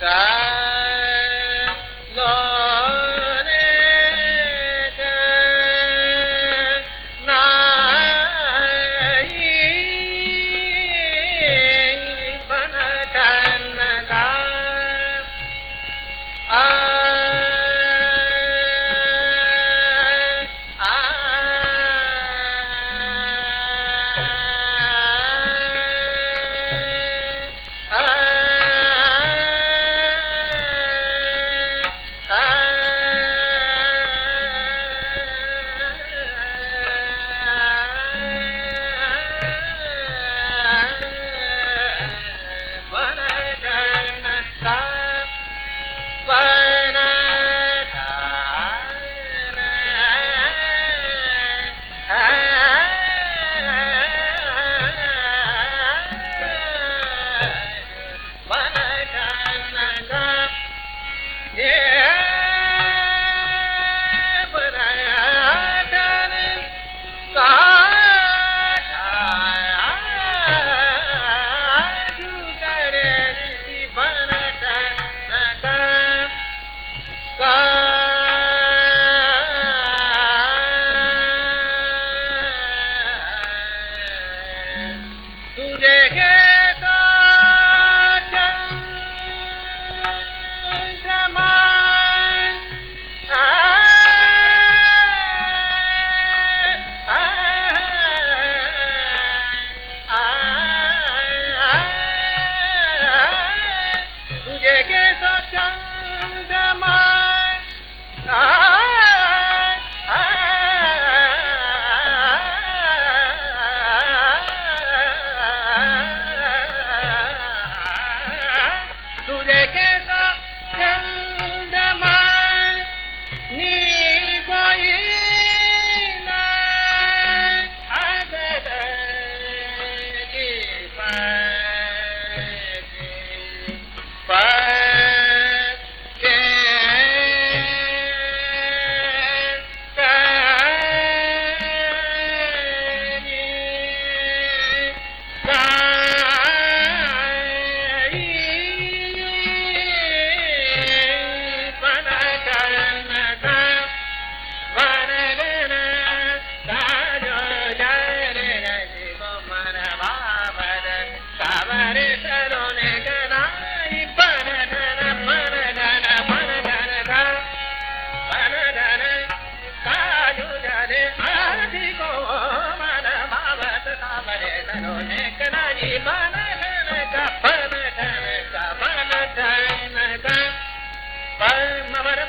Está పద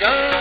Don't